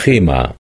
crema.